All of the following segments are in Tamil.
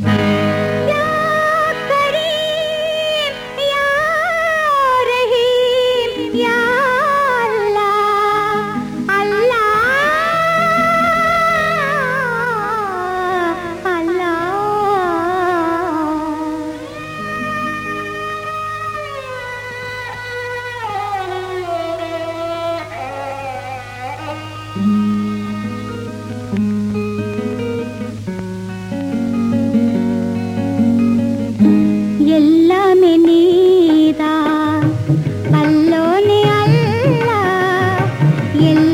Mm-hmm. ಎಲ್ಲ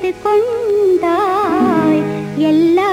நீ கொண்டாய் எல்லா